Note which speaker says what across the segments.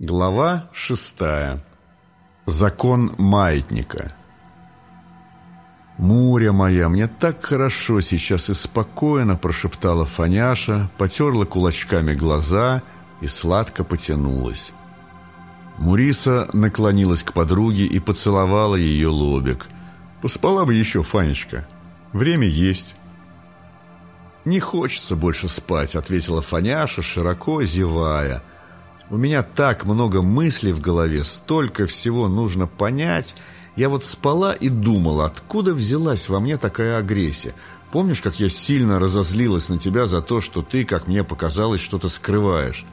Speaker 1: Глава шестая. Закон маятника. «Муря моя, мне так хорошо сейчас и спокойно», – прошептала Фаняша, потерла кулачками глаза и сладко потянулась. Муриса наклонилась к подруге и поцеловала ее лобик. «Поспала бы еще, Фанечка. Время есть». «Не хочется больше спать», – ответила Фаняша, широко зевая – у меня так много мыслей в голове, столько всего нужно понять. Я вот спала и думала, откуда взялась во мне такая агрессия. Помнишь, как я сильно разозлилась на тебя за то, что ты, как мне показалось, что-то скрываешь?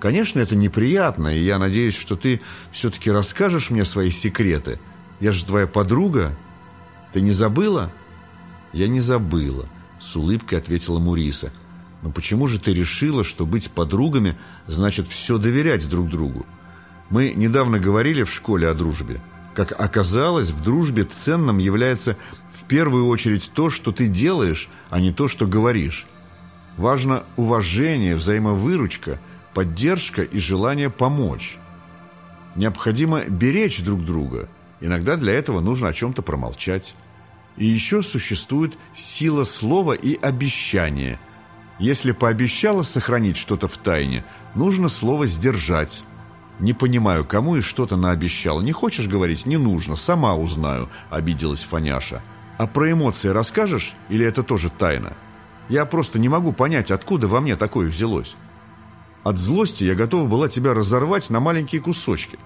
Speaker 1: Конечно, это неприятно, и я надеюсь, что ты все-таки расскажешь мне свои секреты. Я же твоя подруга. Ты не забыла? Я не забыла, с улыбкой ответила Муриса. Но почему же ты решила, что быть подругами значит все доверять друг другу? Мы недавно говорили в школе о дружбе. Как оказалось, в дружбе ценным является в первую очередь то, что ты делаешь, а не то, что говоришь. Важно уважение, взаимовыручка, поддержка и желание помочь. Необходимо беречь друг друга. Иногда для этого нужно о чем-то промолчать. И еще существует сила слова и обещания – если пообещала сохранить что-то в тайне, нужно слово сдержать. Не понимаю, кому и что-то наобещала. Не хочешь говорить? Не нужно, сама узнаю, обиделась Фаняша. А про эмоции расскажешь или это тоже тайна? Я просто не могу понять, откуда во мне такое взялось. От злости я готова была тебя разорвать на маленькие кусочки.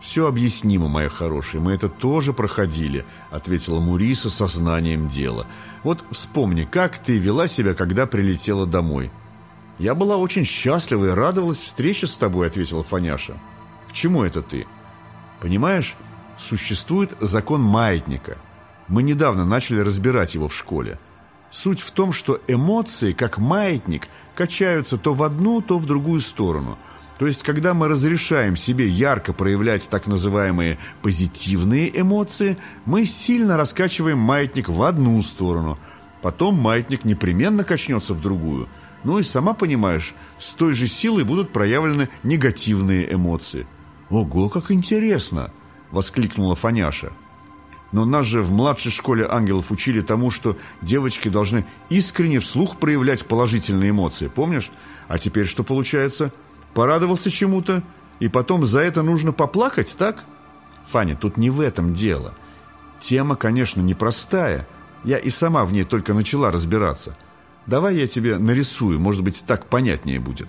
Speaker 1: «Все объяснимо, моя хорошая, мы это тоже проходили», — ответила Муриса со знанием дела. «Вот вспомни, как ты вела себя, когда прилетела домой». «Я была очень счастлива и радовалась встрече с тобой», — ответила Фаняша. «К чему это ты?» «Понимаешь, существует закон маятника. Мы недавно начали разбирать его в школе. Суть в том, что эмоции, как маятник, качаются то в одну, то в другую сторону — то есть, когда мы разрешаем себе ярко проявлять так называемые позитивные эмоции, мы сильно раскачиваем маятник в одну сторону. Потом маятник непременно качнется в другую. Ну и сама понимаешь, с той же силой будут проявлены негативные эмоции. «Ого, как интересно!» – воскликнула Фаняша. Но нас же в младшей школе ангелов учили тому, что девочки должны искренне вслух проявлять положительные эмоции, помнишь? А теперь что получается – порадовался чему-то, и потом за это нужно поплакать, так? Фаня, тут не в этом дело. Тема, конечно, непростая. Я и сама в ней только начала разбираться. Давай я тебе нарисую, может быть, так понятнее будет».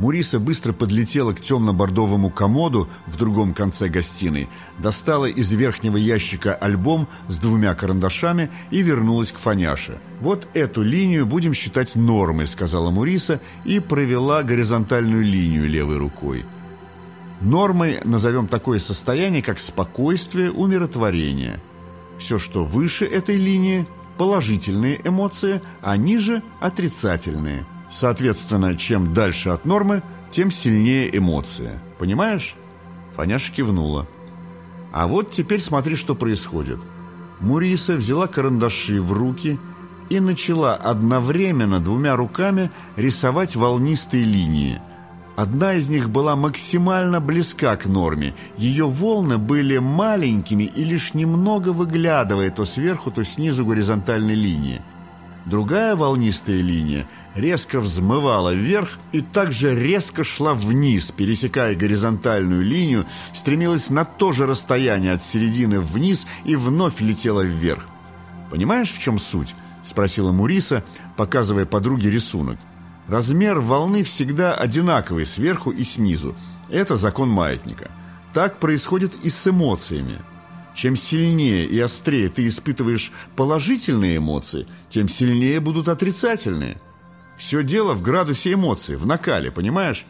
Speaker 1: Муриса быстро подлетела к темно-бордовому комоду в другом конце гостиной, достала из верхнего ящика альбом с двумя карандашами и вернулась к Фаняше. «Вот эту линию будем считать нормой», — сказала Муриса и провела горизонтальную линию левой рукой. Нормой назовем такое состояние, как спокойствие, умиротворение. Все, что выше этой линии – положительные эмоции, а ниже – отрицательные – Соответственно, чем дальше от нормы, тем сильнее эмоции. Понимаешь? Фаняша кивнула. А вот теперь смотри, что происходит. Муриса взяла карандаши в руки и начала одновременно двумя руками рисовать волнистые линии. Одна из них была максимально близка к норме. Ее волны были маленькими и лишь немного выглядывая то сверху, то снизу горизонтальной линии. Другая волнистая линия резко взмывала вверх и также резко шла вниз, пересекая горизонтальную линию, стремилась на то же расстояние от середины вниз и вновь летела вверх. «Понимаешь, в чем суть?» – спросила Муриса, показывая подруге рисунок. «Размер волны всегда одинаковый сверху и снизу. Это закон маятника. Так происходит и с эмоциями. Чем сильнее и острее ты испытываешь положительные эмоции, тем сильнее будут отрицательные. Все дело в градусе эмоций, в накале, понимаешь?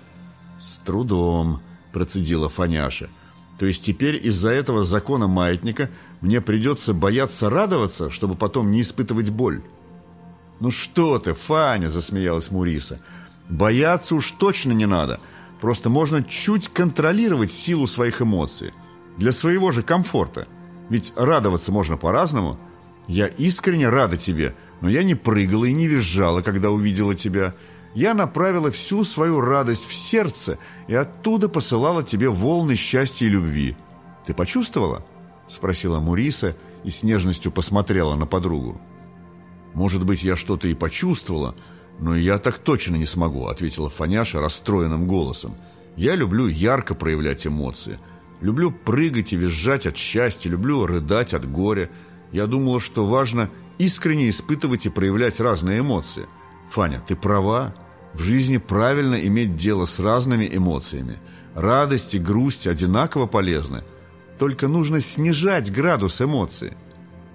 Speaker 1: С трудом, процедила Фаняша. То есть теперь из-за этого закона маятника мне придется бояться радоваться, чтобы потом не испытывать боль. «Ну что ты, Фаня!» – засмеялась Муриса. «Бояться уж точно не надо. Просто можно чуть контролировать силу своих эмоций для своего же комфорта. Ведь радоваться можно по-разному. Я искренне рада тебе, но я не прыгала и не визжала, когда увидела тебя. я направила всю свою радость в сердце и оттуда посылала тебе волны счастья и любви. Ты почувствовала?» — спросила Муриса и с нежностью посмотрела на подругу. «Может быть, я что-то и почувствовала, но я так точно не смогу», — ответила Фаняша расстроенным голосом. «Я люблю ярко проявлять эмоции. Люблю прыгать и визжать от счастья, люблю рыдать от горя. Я думала, что важно искренне испытывать и проявлять разные эмоции. Фаня, ты права. В жизни правильно иметь дело с разными эмоциями. Радость и грусть одинаково полезны. Только нужно снижать градус эмоций.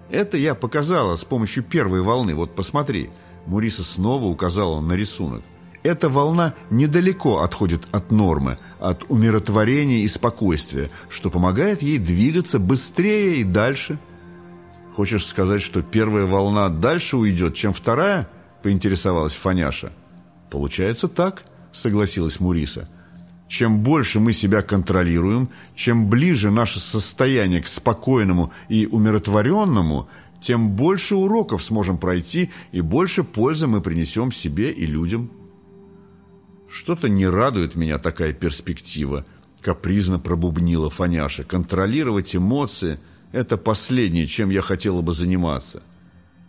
Speaker 1: Это я показала с помощью первой волны. Вот посмотри. Муриса снова указала на рисунок. Эта волна недалеко отходит от нормы, от умиротворения и спокойствия, что помогает ей двигаться быстрее и дальше – «Хочешь сказать, что первая волна дальше уйдет, чем вторая?» – поинтересовалась Фаняша. «Получается так», – согласилась Муриса. «Чем больше мы себя контролируем, чем ближе наше состояние к спокойному и умиротворенному, тем больше уроков сможем пройти и больше пользы мы принесем себе и людям». «Что-то не радует меня такая перспектива», – капризно пробубнила Фаняша. «Контролировать эмоции – это последнее, чем я хотела бы заниматься.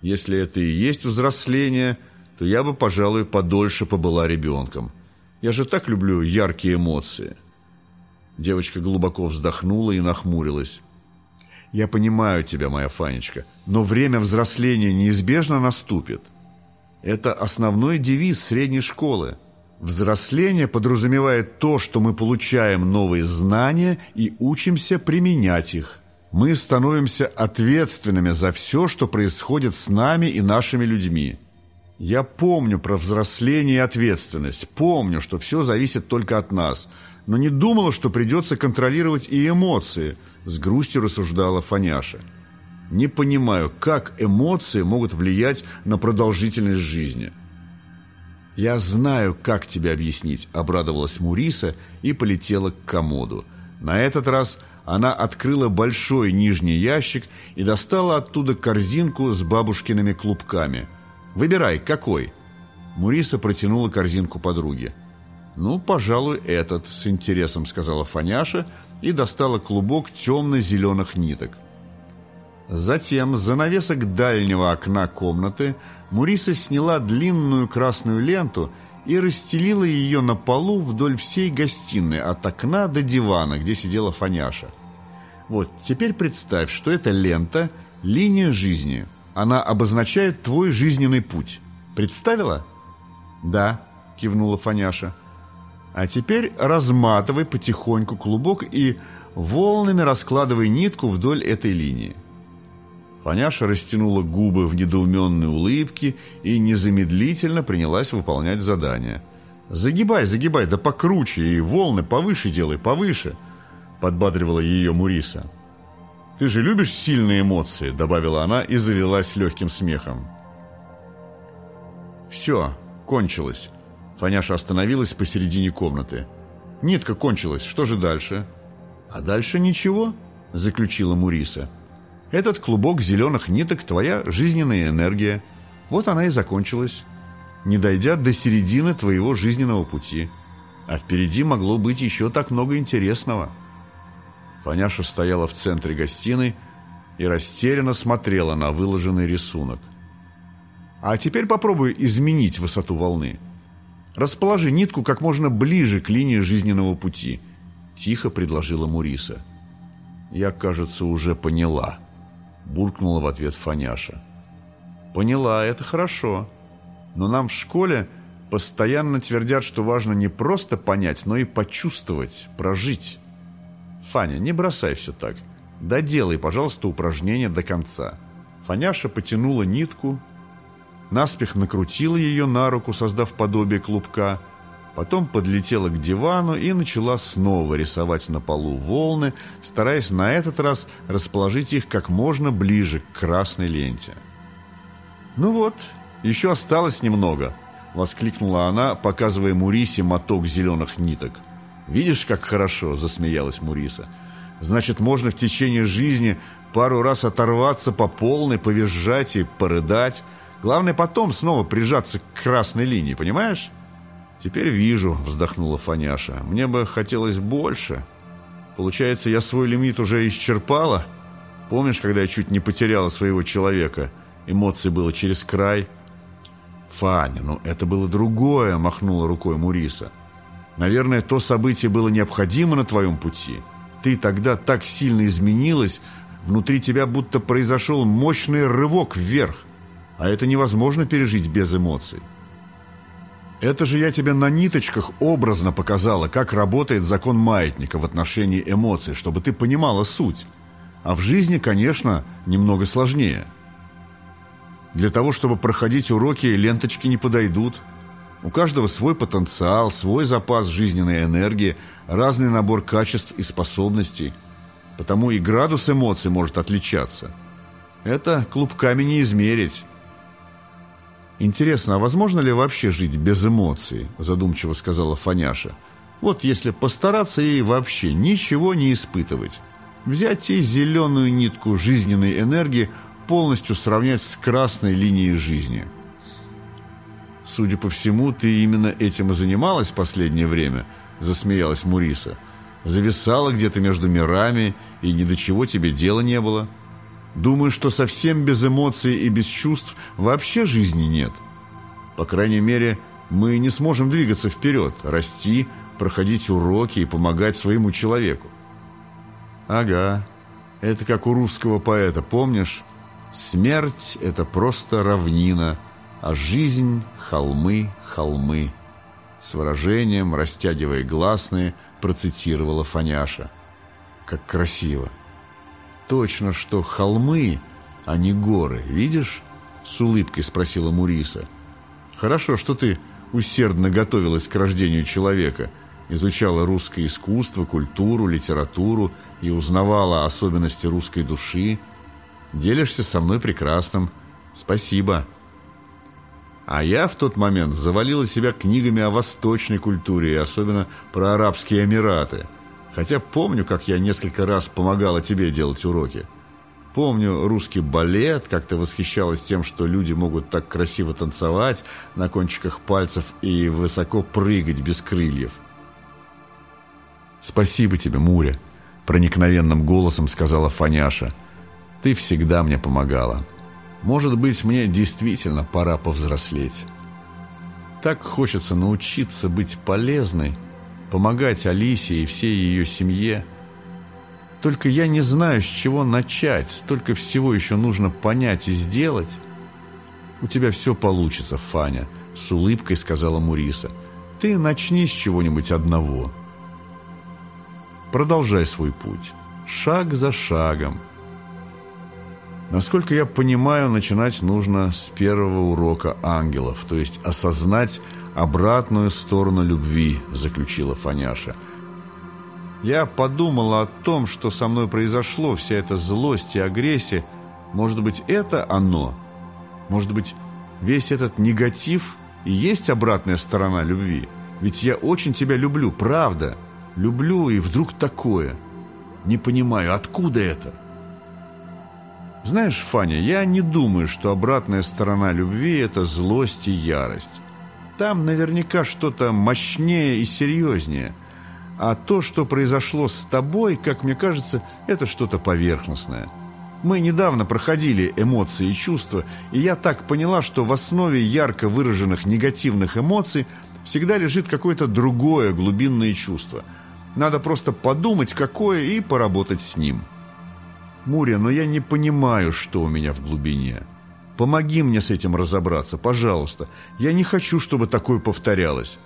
Speaker 1: Если это и есть взросление, то я бы, пожалуй, подольше побыла ребенком. Я же так люблю яркие эмоции». Девочка глубоко вздохнула и нахмурилась. «Я понимаю тебя, моя Фанечка, но время взросления неизбежно наступит. Это основной девиз средней школы. Взросление подразумевает то, что мы получаем новые знания и учимся применять их мы становимся ответственными за все, что происходит с нами и нашими людьми. Я помню про взросление и ответственность, помню, что все зависит только от нас, но не думала, что придется контролировать и эмоции, с грустью рассуждала Фаняша. Не понимаю, как эмоции могут влиять на продолжительность жизни. «Я знаю, как тебе объяснить», — обрадовалась Муриса и полетела к комоду. На этот раз – она открыла большой нижний ящик и достала оттуда корзинку с бабушкиными клубками. «Выбирай, какой?» Муриса протянула корзинку подруге. «Ну, пожалуй, этот», — с интересом сказала Фаняша и достала клубок темно-зеленых ниток. Затем с занавесок дальнего окна комнаты Муриса сняла длинную красную ленту и расстелила ее на полу вдоль всей гостиной, от окна до дивана, где сидела Фаняша. Вот, теперь представь, что эта лента – линия жизни. Она обозначает твой жизненный путь. Представила? Да, кивнула Фаняша. А теперь разматывай потихоньку клубок и волнами раскладывай нитку вдоль этой линии. Фаняша растянула губы в недоуменной улыбке и незамедлительно принялась выполнять задание. «Загибай, загибай, да покруче, и волны повыше делай, повыше!» — подбадривала ее Муриса. «Ты же любишь сильные эмоции», — добавила она и залилась легким смехом. «Все, кончилось». Фаняша остановилась посередине комнаты. «Нитка кончилась, что же дальше?» «А дальше ничего», — заключила Муриса. Этот клубок зеленых ниток – твоя жизненная энергия. Вот она и закончилась, не дойдя до середины твоего жизненного пути. А впереди могло быть еще так много интересного. Фаняша стояла в центре гостиной и растерянно смотрела на выложенный рисунок. А теперь попробуй изменить высоту волны. Расположи нитку как можно ближе к линии жизненного пути, тихо предложила Муриса. Я, кажется, уже поняла буркнула в ответ Фаняша. «Поняла, это хорошо. Но нам в школе постоянно твердят, что важно не просто понять, но и почувствовать, прожить. Фаня, не бросай все так. Доделай, пожалуйста, упражнение до конца». Фаняша потянула нитку, наспех накрутила ее на руку, создав подобие клубка – Потом подлетела к дивану и начала снова рисовать на полу волны, стараясь на этот раз расположить их как можно ближе к красной ленте. «Ну вот, еще осталось немного», — воскликнула она, показывая Мурисе моток зеленых ниток. «Видишь, как хорошо», — засмеялась Муриса. «Значит, можно в течение жизни пару раз оторваться по полной, повизжать и порыдать. Главное потом снова прижаться к красной линии, понимаешь?» «Теперь вижу», — вздохнула Фаняша. «Мне бы хотелось больше. Получается, я свой лимит уже исчерпала? Помнишь, когда я чуть не потеряла своего человека? Эмоций было через край». «Фаня, ну это было другое», — махнула рукой Муриса. «Наверное, то событие было необходимо на твоем пути. Ты тогда так сильно изменилась, внутри тебя будто произошел мощный рывок вверх, а это невозможно пережить без эмоций». Это же я тебе на ниточках образно показала, как работает закон маятника в отношении эмоций, чтобы ты понимала суть. А в жизни, конечно, немного сложнее. Для того, чтобы проходить уроки, ленточки не подойдут. У каждого свой потенциал, свой запас жизненной энергии, разный набор качеств и способностей. Потому и градус эмоций может отличаться. Это клубками не измерить. «Интересно, а возможно ли вообще жить без эмоций?» – задумчиво сказала Фаняша. «Вот если постараться и вообще ничего не испытывать. Взять и зеленую нитку жизненной энергии полностью сравнять с красной линией жизни». «Судя по всему, ты именно этим и занималась последнее время», – засмеялась Муриса. «Зависала где-то между мирами, и ни до чего тебе дела не было». Думаю, что совсем без эмоций и без чувств вообще жизни нет. По крайней мере, мы не сможем двигаться вперед, расти, проходить уроки и помогать своему человеку. Ага, это как у русского поэта, помнишь? Смерть – это просто равнина, а жизнь – холмы, холмы. С выражением, растягивая гласные, процитировала Фаняша. Как красиво. «Точно, что холмы, а не горы, видишь?» С улыбкой спросила Муриса. «Хорошо, что ты усердно готовилась к рождению человека, изучала русское искусство, культуру, литературу и узнавала особенности русской души. Делишься со мной прекрасным. Спасибо». А я в тот момент завалила себя книгами о восточной культуре, особенно про Арабские Эмираты – Хотя помню, как я несколько раз помогала тебе делать уроки. Помню русский балет, как ты восхищалась тем, что люди могут так красиво танцевать на кончиках пальцев и высоко прыгать без крыльев. «Спасибо тебе, Муря», — проникновенным голосом сказала Фаняша. «Ты всегда мне помогала. Может быть, мне действительно пора повзрослеть. Так хочется научиться быть полезной» помогать Алисе и всей ее семье. Только я не знаю, с чего начать, столько всего еще нужно понять и сделать. «У тебя все получится, Фаня», — с улыбкой сказала Муриса. «Ты начни с чего-нибудь одного. Продолжай свой путь, шаг за шагом». Насколько я понимаю, начинать нужно с первого урока ангелов, то есть осознать обратную сторону любви», — заключила Фаняша. «Я подумала о том, что со мной произошло, вся эта злость и агрессия. Может быть, это оно? Может быть, весь этот негатив и есть обратная сторона любви? Ведь я очень тебя люблю, правда. Люблю, и вдруг такое. Не понимаю, откуда это?» Знаешь, Фаня, я не думаю, что обратная сторона любви – это злость и ярость. Там наверняка что-то мощнее и серьезнее. А то, что произошло с тобой, как мне кажется, это что-то поверхностное. Мы недавно проходили эмоции и чувства, и я так поняла, что в основе ярко выраженных негативных эмоций всегда лежит какое-то другое глубинное чувство. Надо просто подумать, какое, и поработать с ним. Муря, но я не понимаю, что у меня в глубине. Помоги мне с этим разобраться, пожалуйста. Я не хочу, чтобы такое повторялось.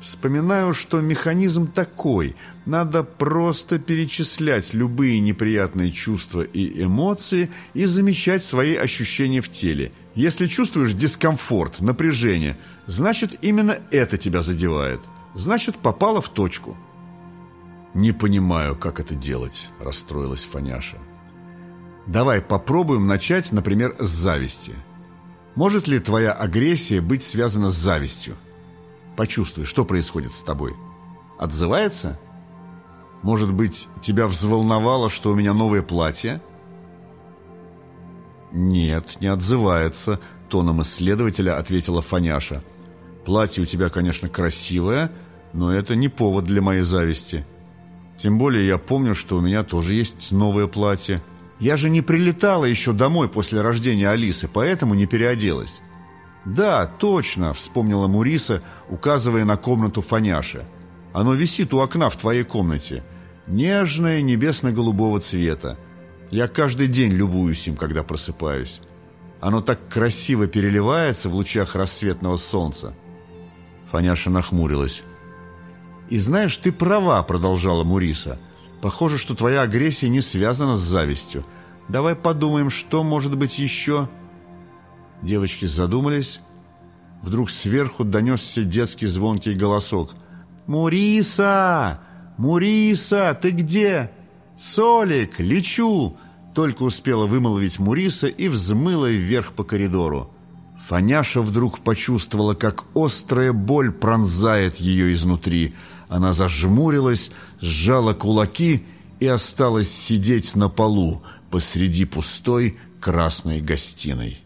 Speaker 1: Вспоминаю, что механизм такой. Надо просто перечислять любые неприятные чувства и эмоции и замечать свои ощущения в теле. Если чувствуешь дискомфорт, напряжение, значит именно это тебя задевает. Значит, попало в точку. «Не понимаю, как это делать», – расстроилась Фаняша. Давай попробуем начать, например, с зависти. Может ли твоя агрессия быть связана с завистью? Почувствуй, что происходит с тобой. Отзывается? Может быть, тебя взволновало, что у меня новое платье? Нет, не отзывается, тоном исследователя ответила Фаняша. Платье у тебя, конечно, красивое, но это не повод для моей зависти. Тем более я помню, что у меня тоже есть новое платье. Я же не прилетала еще домой после рождения Алисы, поэтому не переоделась». «Да, точно», — вспомнила Муриса, указывая на комнату Фаняши. «Оно висит у окна в твоей комнате. Нежное, небесно-голубого цвета. Я каждый день любуюсь им, когда просыпаюсь. Оно так красиво переливается в лучах рассветного солнца». Фаняша нахмурилась. «И знаешь, ты права», — продолжала Муриса. «Похоже, что твоя агрессия не связана с завистью. Давай подумаем, что может быть еще...» Девочки задумались. Вдруг сверху донесся детский звонкий голосок. «Муриса! Муриса, ты где?» «Солик, лечу!» Только успела вымолвить Муриса и взмыла вверх по коридору. Фаняша вдруг почувствовала, как острая боль пронзает ее изнутри. Она зажмурилась, сжала кулаки и осталась сидеть на полу посреди пустой красной гостиной.